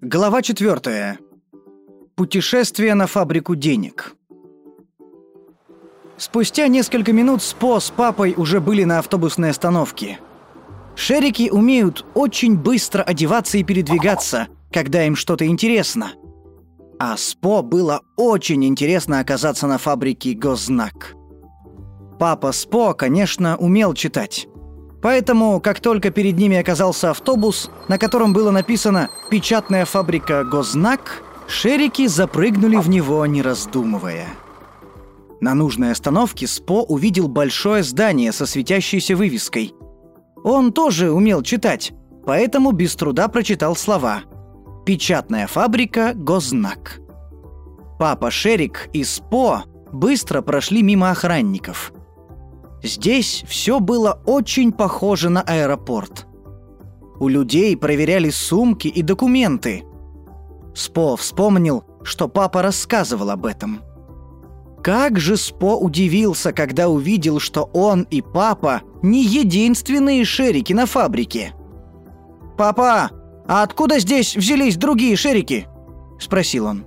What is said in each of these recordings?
Глава 4. Путешествие на фабрику денег. Спустя несколько минут Спо с папой уже были на автобусной остановке. Шерики умеют очень быстро одеваться и передвигаться, когда им что-то интересно. А Спо было очень интересно оказаться на фабрике Гознак. Папа Спо, конечно, умел читать. Поэтому, как только перед ними оказался автобус, на котором было написано «Печатная фабрика Гознак», шерики запрыгнули в него, не раздумывая. На нужной остановке Спо увидел большое здание со светящейся вывеской. Он тоже умел читать, поэтому без труда прочитал слова «Печатная фабрика Гознак». Папа Шерик и Спо быстро прошли мимо охранников – Здесь все было очень похоже на аэропорт. У людей проверяли сумки и документы. Спо вспомнил, что папа рассказывал об этом. Как же Спо удивился, когда увидел, что он и папа не единственные шерики на фабрике. «Папа, а откуда здесь взялись другие шерики?» – спросил он.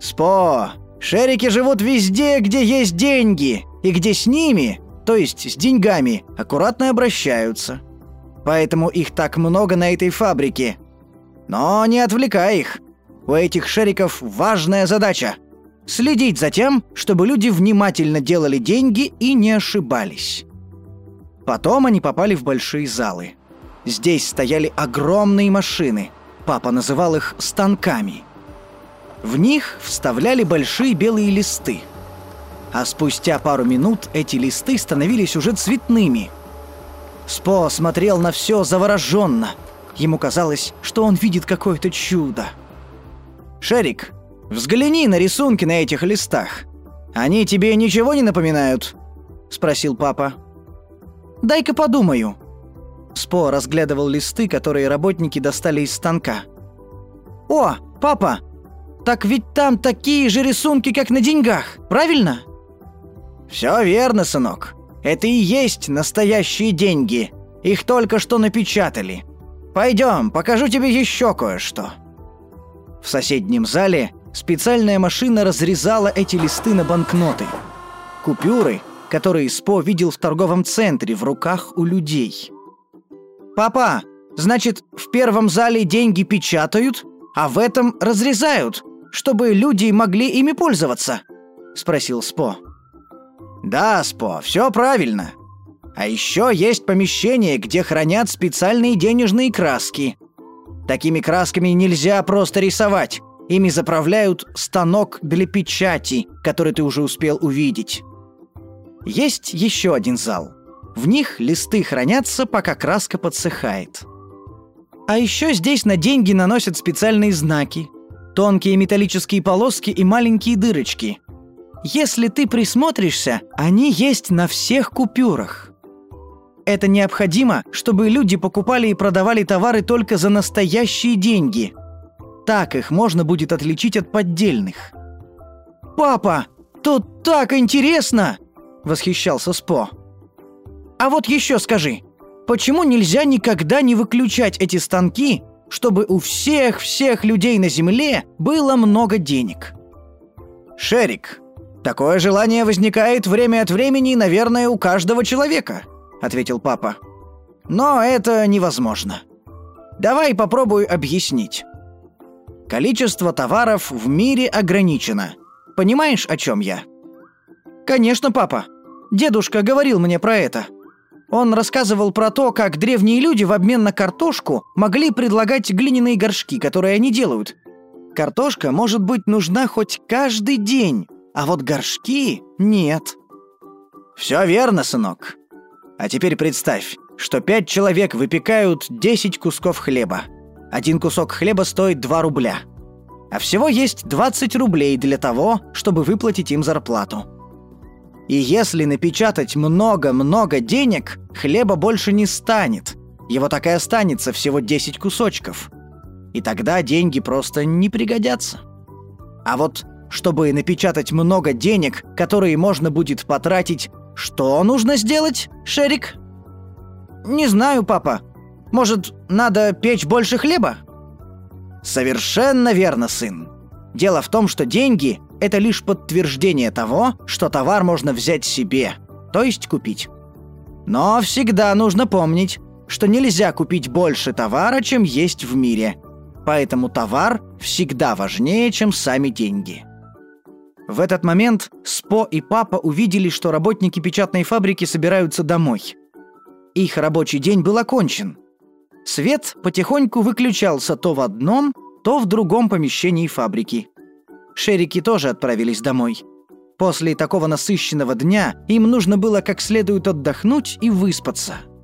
«Спо, шерики живут везде, где есть деньги, и где с ними, то есть с деньгами, аккуратно обращаются. Поэтому их так много на этой фабрике. Но не отвлекай их. У этих шериков важная задача – следить за тем, чтобы люди внимательно делали деньги и не ошибались. Потом они попали в большие залы. Здесь стояли огромные машины. Папа называл их станками. В них вставляли большие белые листы – а спустя пару минут эти листы становились уже цветными. Спо смотрел на все завороженно. Ему казалось, что он видит какое-то чудо. «Шерик, взгляни на рисунки на этих листах. Они тебе ничего не напоминают?» — спросил папа. «Дай-ка подумаю». Спо разглядывал листы, которые работники достали из станка. «О, папа, так ведь там такие же рисунки, как на деньгах, правильно?» «Все верно, сынок. Это и есть настоящие деньги. Их только что напечатали. Пойдем, покажу тебе еще кое-что». В соседнем зале специальная машина разрезала эти листы на банкноты. Купюры, которые Спо видел в торговом центре в руках у людей. «Папа, значит, в первом зале деньги печатают, а в этом разрезают, чтобы люди могли ими пользоваться?» – спросил Спо. Да, Спо, все правильно. А еще есть помещение, где хранят специальные денежные краски. Такими красками нельзя просто рисовать. Ими заправляют станок для печати, который ты уже успел увидеть. Есть еще один зал. В них листы хранятся, пока краска подсыхает. А еще здесь на деньги наносят специальные знаки. Тонкие металлические полоски и маленькие дырочки – если ты присмотришься, они есть на всех купюрах. Это необходимо, чтобы люди покупали и продавали товары только за настоящие деньги. Так их можно будет отличить от поддельных. «Папа, тут так интересно!» – восхищался Спо. «А вот еще скажи, почему нельзя никогда не выключать эти станки, чтобы у всех-всех людей на Земле было много денег?» «Шерик, Такое желание возникает время от времени, наверное, у каждого человека, ответил папа. Но это невозможно. Давай попробую объяснить. Количество товаров в мире ограничено. Понимаешь, о чем я? Конечно, папа. Дедушка говорил мне про это. Он рассказывал про то, как древние люди в обмен на картошку могли предлагать глиняные горшки, которые они делают. Картошка может быть нужна хоть каждый день, а вот горшки нет. Все верно, сынок. А теперь представь, что пять человек выпекают 10 кусков хлеба. Один кусок хлеба стоит 2 рубля. А всего есть 20 рублей для того, чтобы выплатить им зарплату. И если напечатать много-много денег, хлеба больше не станет. Его так и останется всего 10 кусочков. И тогда деньги просто не пригодятся. А вот чтобы напечатать много денег, которые можно будет потратить, что нужно сделать, Шерик? Не знаю, папа. Может, надо печь больше хлеба? Совершенно верно, сын. Дело в том, что деньги – это лишь подтверждение того, что товар можно взять себе, то есть купить. Но всегда нужно помнить, что нельзя купить больше товара, чем есть в мире. Поэтому товар всегда важнее, чем сами деньги. В этот момент Спо и папа увидели, что работники печатной фабрики собираются домой. Их рабочий день был окончен. Свет потихоньку выключался то в одном, то в другом помещении фабрики. Шерики тоже отправились домой. После такого насыщенного дня им нужно было как следует отдохнуть и выспаться –